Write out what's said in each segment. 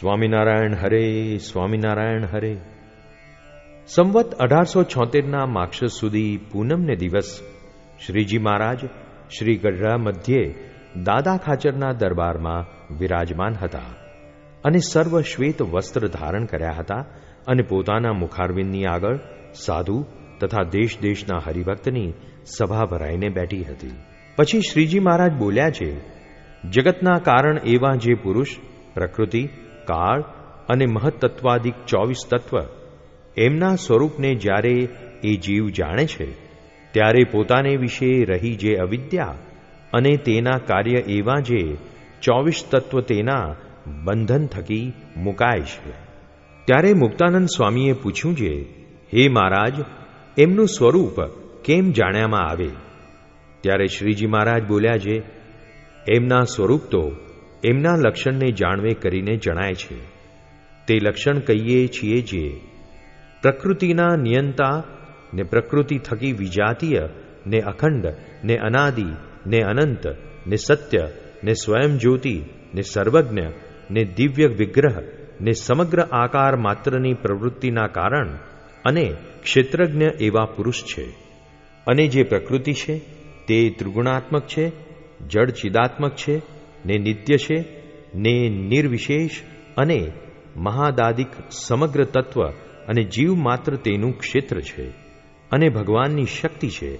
સ્વામિનારાયણ હરે સ્વામિનારાયણ હરે. સંવત અઢારસો છોતેરના માક્ષસ સુધી પૂનમને દિવસ શ્રીજી મહારાજ શ્રી ગઢડા મધ્યે દાદા ખાચરના દરબારમાં વિરાજમાન હતા અને સર્વ શ્વેત વસ્ત્ર ધારણ કર્યા હતા અને પોતાના મુખારવિંદની આગળ સાધુ તથા દેશ દેશના હરિભક્તની સભા ભરાઈને બેઠી હતી. પછી શ્રીજી મહારાજ બોલ્યા છે, જગતના કારણ એવા જે પુરુષ, પ્રકૃતિ કાળ અને મહત્તત્વાદિક ચોવીસ તત્વ એમના સ્વરૂપને જ્યારે એ જીવ જાણે છે, ત્યારે પોતાને વિશે રહી જે અવિદ્યા અને તેના કાર્ય એવા જે ચોવીસ તત્વ તેના બંધન થકી મુકાય છે. ત્યારે મુક્તાનંદ સ્વામીએ પૂછ્યું છે હે મહારાજ, એમનું સ્વરૂપ કેમ જાણ્યામાં આવે? ત્યારે શ્રીજી મહારાજ બોલ્યા છે એમના સ્વરૂપ તો એમના લક્ષણને જાણવે કરીને જણાય છે. તે લક્ષણ કહીએ છીએ જે પ્રકૃતિના નિયંતા ને પ્રકૃતિ થકી વિજાતીય ને અખંડ ને અનાદિ ને અનંત ને સત્ય ને સ્વયં જ્યોતિ ને સર્વજ્ઞ ને દિવ્ય વિગ્રહ ને સમગ્ર આકાર માત્રની પ્રવૃત્તિના કારણ અને ક્ષેત્રજ્ઞ એવા પુરુષ છે. અને જે પ્રકૃતિ છે તે ત્રિગુણાત્મક છે, જડ ચિદાત્મક છે ને નિત્ય છે, ને નિર્વિશેષ અને મહાદાદિક સમગ્ર તત્વ અને જીવ માત્ર તેનું ક્ષેત્ર છે અને ભગવાનની શક્તિ છે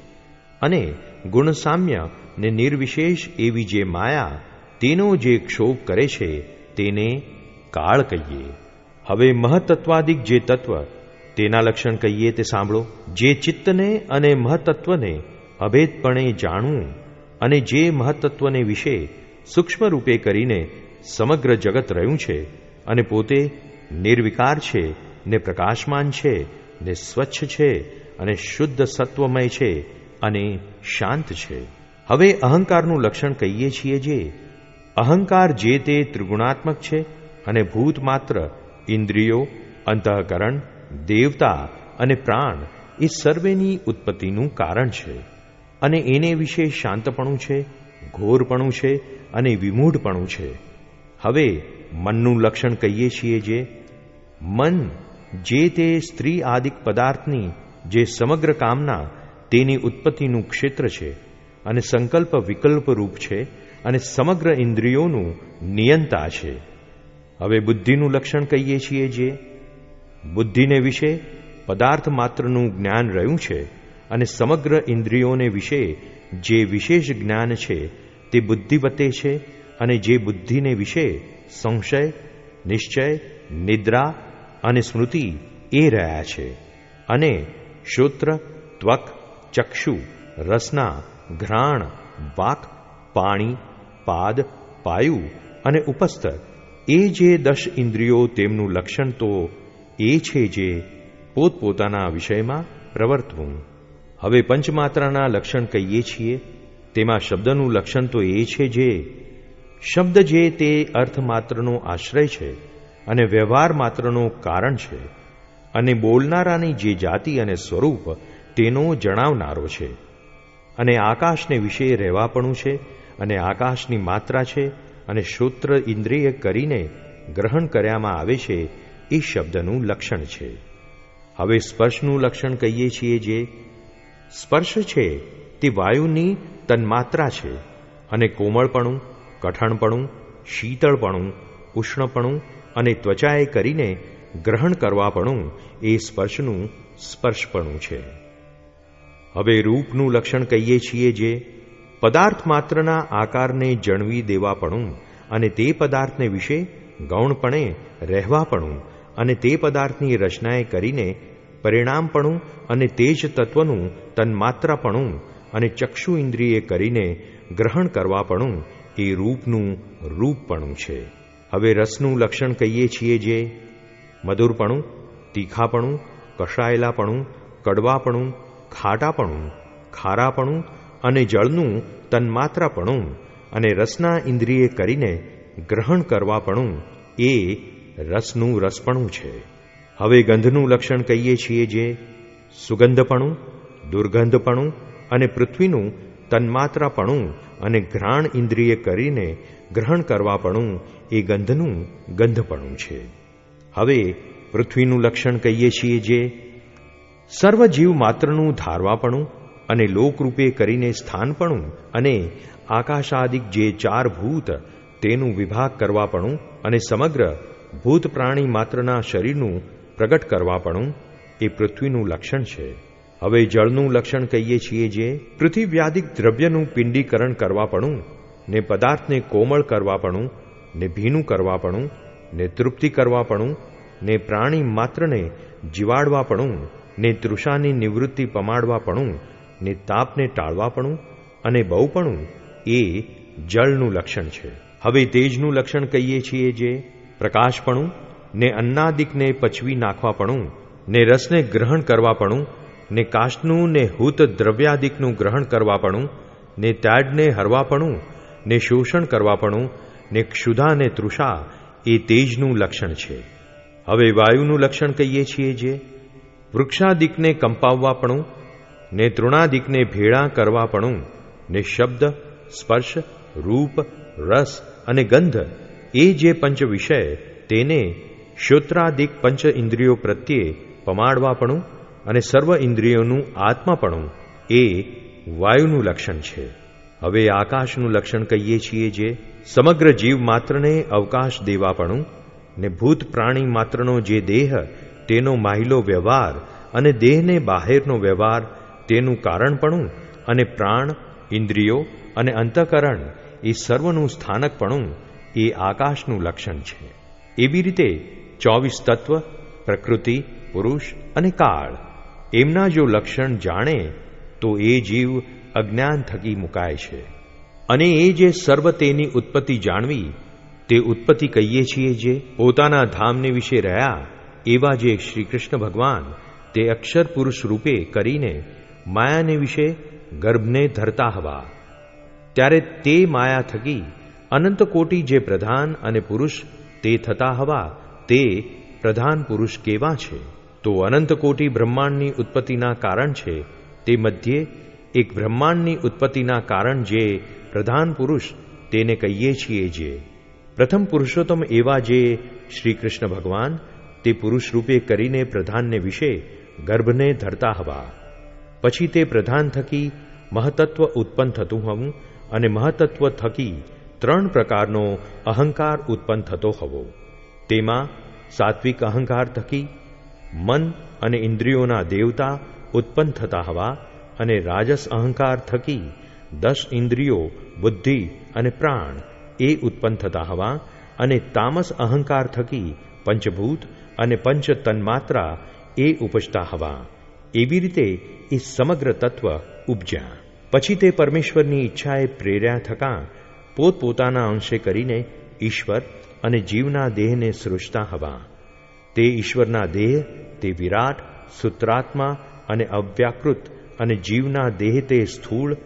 અને ગુણસામ્ય ને નિર્વિશેષ એવી જે માયા તેનો જે ક્ષોભ કરે છે તેને કાળ કહીએ. હવે મહતત્વાદિક જે તત્વ, તેના લક્ષણ કહીએ તે સાંભળો. જે ચિત્તને અને મહતત્વને અભેદપણે જાણવું અને જે મહતત્વને વિશે સૂક્ષ્મ રૂપે કરીને સમગ્ર જગત રહ્યું છે અને પોતે નિર્વિકાર છે, ને પ્રકાશમાન છે, ને સ્વચ્છ છે અને શુદ્ધ સત્વમય છે અને શાંત છે. હવે અહંકારનું લક્ષણ કહીએ છીએ જે, અહંકાર જે તે ત્રિગુણાત્મક છે અને ભૂત માત્ર ઇન્દ્રિયો, અંતઃકરણ, દેવતા અને પ્રાણ એ સર્વેની ઉત્પત્તિનું કારણ છે અને એને વિશે શાંતપણું છે ઘોરપણું છે અને વિમૂઢપણું છે. હવે મનનું લક્ષણ કહીએ છીએ જે, મન જે તે સ્ત્રી આદિક પદાર્થની જે સમગ્ર કામના તેની ઉત્પત્તિનું ક્ષેત્ર છે અને સંકલ્પ વિકલ્પ રૂપ છે અને સમગ્ર ઇન્દ્રિયોનું નિયંતા છે. હવે બુદ્ધિનું લક્ષણ કહીએ છીએ જે, બુદ્ધિને વિશે પદાર્થ માત્રનું જ્ઞાન રહ્યું છે અને સમગ્ર ઇન્દ્રિયોને વિશે જે વિશેષ જ્ઞાન છે તે બુદ્ધિવતે છે અને જે બુદ્ધિને વિશે સંશય, નિશ્ચય, નિદ્રા અને સ્મૃતિ એ રહ્યા છે. અને શ્રોત્ર, ત્વક, ચક્ષુ, રસના ઘ્રાણ, વાક, પાણી, પાદ, પાયુ અને ઉપસ્થ એ જે દશ ઇન્દ્રિયો તેમનું લક્ષણ તો એ છે જે પોતપોતાના વિષયમાં પ્રવર્તવું. હવે પંચમાત્રાના લક્ષણ કહીએ છીએ, તેમાં શબ્દનું લક્ષણ તો એ છે જે, શબ્દ જે તે અર્થ માત્રનો આશ્રય છે અને વ્યવહાર માત્રનો કારણ છે અને બોલનારાની જે જાતિ અને સ્વરૂપ તેનો જણાવનારો છે. અને આકાશને વિશે રહેવાપણું છે અને આકાશની માત્રા છે અને શ્રોત્ર ઇન્દ્રિય કરીને ગ્રહણ કર્યામાં આવે છે એ શબ્દનું લક્ષણ છે. હવે સ્પર્શનું લક્ષણ કહીએ છીએ જે સ્પર્શ છે તે વાયુની તન્માત્રા છે અને કોમળપણું, કઠણપણું, શીતળપણું, ઉષ્ણપણું અને ત્વચાએ કરીને ગ્રહણ કરવાપણું એ સ્પર્શનું સ્પર્શપણું છે. હવે રૂપનું લક્ષણ કહીએ છીએ જે પદાર્થ માત્રના આકારને જણવી દેવાપણું અને તે પદાર્થને વિશે ગૌણપણે રહેવાપણું અને તે પદાર્થની રચનાએ કરીને પરિણામપણું અને તેજ તત્વનું, તન્માત્રાપણું અને ચક્ષુ ઇન્દ્રિયે કરીને ગ્રહણ કરવાપણું એ રૂપનું રૂપપણું છે. હવે રસનું લક્ષણ કહીએ છીએ જે મધુરપણું, તીખાપણું કષાયેલાપણું કડવાપણું, ખાટાપણું, ખારાપણું અને જળનું તન્માત્રાપણું અને રસના ઇન્દ્રિયે કરીને ગ્રહણ કરવાપણું એ રસનું રસપણું છે. હવે ગંધનું લક્ષણ કહીએ છીએ જે સુગંધપણું, દુર્ગંધપણું અને પૃથ્વીનું તન્માત્રાપણું અને ઘ્રાણ ઇન્દ્રિય કરીને ગ્રહણ કરવાપણું એ ગંધનું ગંધપણું છે. હવે પૃથ્વીનું લક્ષણ કહીએ છીએ જે સર્વ જીવ માત્રનું ધારવાપણું અને લોકરૂપે કરીને સ્થાનપણું અને આકાશાદિક જે ચાર ભૂત તેનું વિભાગ કરવાપણું અને સમગ્ર ભૂત પ્રાણી માત્રના શરીરનું પ્રગટ કરવાપણું એ પૃથ્વીનું લક્ષણ છે. હવે જળનું લક્ષણ કહીએ છીએ જે પૃથ્વીવ્યાધિક દ્રવ્યનું પિંડીકરણ કરવાપણું ને પદાર્થને કોમળ કરવાપણું ને ભીનું કરવાપણું ને તૃપ્તિ કરવાપણું ને પ્રાણી માત્રને જીવાડવાપણું ને તૃષાની નિવૃત્તિ પમાડવાપણું ને તાપને ટાળવાપણું અને બહુપણું એ જળનું લક્ષણ છે. હવે તેજનું લક્ષણ કહીએ છીએ જે પ્રકાશપણું ને અન્નાદિકને પચવી નાખવાપણું ને રસને ગ્રહણ કરવાપણું ને કાષ્ટનું ને હૂત દ્રવ્યાદિકનું ગ્રહણ કરવાપણું ને ત્યાડને હરવાપણું ને શોષણ કરવાપણું ને ક્ષુધા ને તૃષા એ તેજનું લક્ષણ છે. હવે વાયુનું લક્ષણ કહીએ છીએ જે? વૃક્ષાદિકને કંપાવવાપણું ને તૃણાદિકને ભેળા કરવાપણું ને શબ્દ, સ્પર્શ, રૂપ, રસ અને ગંધ એ જે પંચ વિષય, તેને શ્રોત્રાદિક પંચ ઇન્દ્રિયો પ્રત્યે પમાડવાપણું અને સર્વ ઇન્દ્રિયોનું આત્માપણું એ વાયુનું લક્ષણ છે. હવે આકાશનું લક્ષણ કહીએ છીએ જે સમગ્ર જીવ માત્રને અવકાશ દેવાપણું ને ભૂત પ્રાણી માત્રનો જે દેહ, તેનો માહિલો વ્યવહાર અને દેહને બહારનો વ્યવહાર તેનું કારણપણું અને પ્રાણ, ઇન્દ્રિયો અને અંતકરણ એ સર્વનું સ્થાનકપણું એ આકાશનું લક્ષણ છે. એવી રીતે ચોવીસ તત્વ, પ્રકૃતિ, પુરુષ અને કાળ. એમના જો લક્ષણ જાણે, તો એ જીવ અજ્ઞાન થકી મુકાય છે. અને એ જે સર્વ તેની ઉત્પત્તિ જાણવી, તે ઉત્પત્તિ કહીએ છીએ જે પોતાના ધામને વિશે રહ્યા, એવા જે શ્રી કૃષ્ણ ભગવાન તે અક્ષર પુરુષ રૂપે કરીને માયાને વિશે ગર્ભને ધરતા હવા. ત્યારે તે માયા થકી અનંત કોટી જે પ્રધાન અને પુરુષ તે થતા હવા તે પ્રધાન પુરુષ કેવા છે? તો અનંતકોટી બ્રહ્માંડની ઉત્પત્તિના કારણ છે, તે મધ્યે એક બ્રહ્માંડની ઉત્પત્તિના કારણ જે પ્રધાન પુરુષ તેને કહીએ છીએ જે. પ્રથમ પુરુષોત્તમ એવા જે શ્રી કૃષ્ણ ભગવાન તે પુરુષ રૂપે કરીને પ્રધાનને વિશે ગર્ભને ધરતા હવા. પછી તે પ્રધાન થકી મહતત્વ ઉત્પન્ન થતું હોવું અને મહતત્વ થકી ત્રણ પ્રકારનો અહંકાર ઉત્પન્ન થતો હોવો. તેમાં સાત્વિક અહંકાર થકી મન અને ઇન્દ્રિયોના દેવતા ઉત્પન્ન થતા હવા અને રાજસ અહંકાર થકી દસ ઇન્દ્રિયો, બુદ્ધિ અને પ્રાણ એ ઉત્પન્ન થતા હવા અને તામસ અહંકાર થકી પંચભૂત અને પંચ તન્માત્રા એ ઉપજતા હવા. એવી રીતે એ સમગ્ર તત્વ ઉપજ્યા. પછી તે પરમેશ્વરની ઈચ્છાએ પ્રેર્યા થકા પોતપોતાના અંશે કરીને ઈશ્વર અને જીવના દેહને સૃષ્ટા હવા. તે ઈશ્વરના દેહ, તે વિરાટ, સૂત્રાત્મા અને અવ્યાકૃત અને જીવના દેહ તે સ્થૂળ,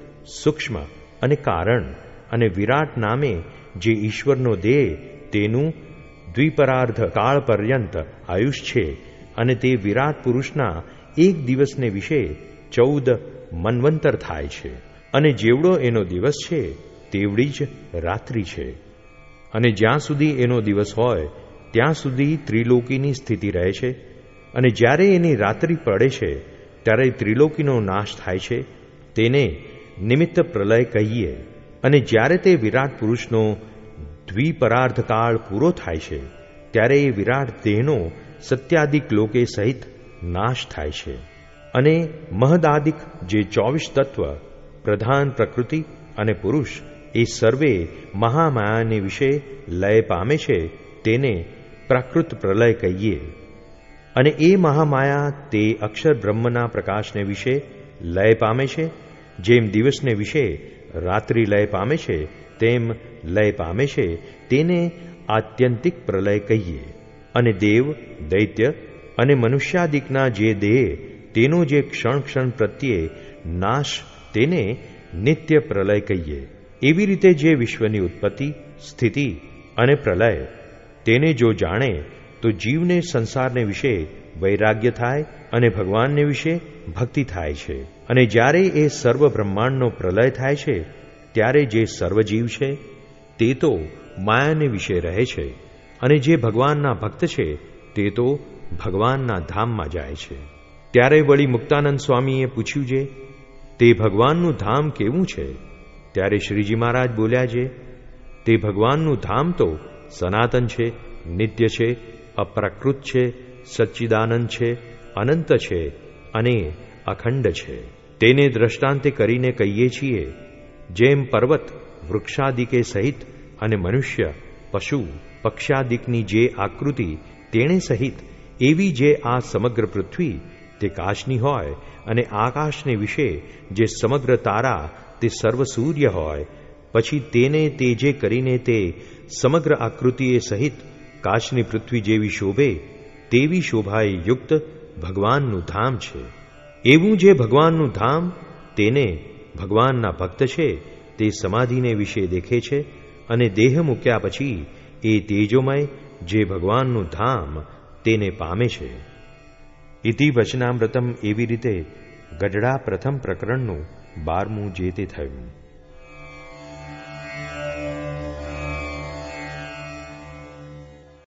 સૂક્ષ્મ અને કારણ અને વિરાટ નામે જે ઈશ્વરનો દેહ, તેનું દ્વિપરાર્ધ કાળ પર્યંત આયુષ છે અને તે વિરાટ પુરુષના એક દિવસને વિશે ચૌદ મનવંતર થાય છે. અને જેવડો એનો દિવસ છે, તેવડી જ રાત્રિ છે. અને જ્યાં સુધી એનો દિવસ હોય, ત્યાં સુધી ત્રિલોકીની સ્થિતિ રહે છે. અને જ્યારે એની રાત્રિ પડે છે, ત્યારે ત્રિલોકીનો નાશ થાય છે. તેને નિમિત્ત પ્રલય કહીએ. અને જ્યારે તે વિરાટ પુરુષનો દ્વિપરાર્ધકાળ પૂરો થાય છે, ત્યારે એ વિરાટ દેહનો સત્યાધિક લોકે સહિત નાશ થાય છે. અને મહદાદિક જે ચોવીસ તત્વ, પ્રધાન પ્રકૃતિ અને પુરુષ એ સર્વે મહામાયાને વિશે લય પામે છે, તેને પ્રાકૃત પ્રલય કહીએ. અને એ મહામાયા તે અક્ષર બ્રહ્મના પ્રકાશને વિશે લય પામે છે, જેમ દિવસને વિશે રાત્રિ લય પામે છે, તેમ લય પામે છે, તેને આત્યંતિક પ્રલય કહીએ. અને દેવ, દૈત્ય અને મનુષ્યાદિકના જે દેહ, તેનો જે ક્ષણ ક્ષણ પ્રત્યે નાશ, તેને નિત્ય પ્રલય કહીએ. એવી રીતે જે વિશ્વની ઉત્પત્તિ, સ્થિતિ અને પ્રલય તેને જો જાણે, તો જીવને સંસારને વિશે વૈરાગ્ય થાય અને ભગવાનને વિશે ભક્તિ થાય છે. અને જ્યારે એ સર્વ બ્રહ્માંડનો પ્રલય થાય છે, ત્યારે જે સર્વજીવ છે, તે તો માયાને વિશે રહે છે અને જે ભગવાનના ભક્ત છે, તે તો ભગવાનના ધામમાં જાય છે. ત્યારે વળી મુક્તાનંદ સ્વામીએ પૂછ્યું છે તે ભગવાનનું ધામ કેવું છે? ત્યારે શ્રીજી મહારાજ બોલ્યા છે, તે ભગવાનનું ધામ તો સનાતન છે, નિત્ય છે, અપ્રાકૃત છે, સચ્ચિદાનંદ છે, અનંત છે અને અખંડ છે. તેને દ્રષ્ટાંતે કરીને કહીએ છીએ, જેમ પર્વત વૃક્ષાદિકે સહિત અને મનુષ્ય, પશુ, પક્ષાદિકની જે આકૃતિ તેણે સહિત, એવી જે આ સમગ્ર પૃથ્વી તે કાશની હોય અને આકાશને વિશે જે સમગ્ર તારા તે સર્વ સૂર્ય હોય. પછી તેને તે જે કરીને તે સમગ્ર આકૃતિએ સહિત કાશની પૃથ્વી જેવી શોભે, તેવી શોભાએ યુક્ત ભગવાનનું ધામ છે. એવું જે ભગવાનનું ધામ તેને ભગવાનના ભક્ત છે, તે સમાધિને વિશે દેખે છે અને દેહ મૂક્યા પછી એ તેજોમય જે ભગવાનનું ધામ તેને પામે છે. ઇતિ વચનામૃતમ એવી રીતે ગઢડા પ્રથમ પ્રકરણનું બારમું જે તે થયું.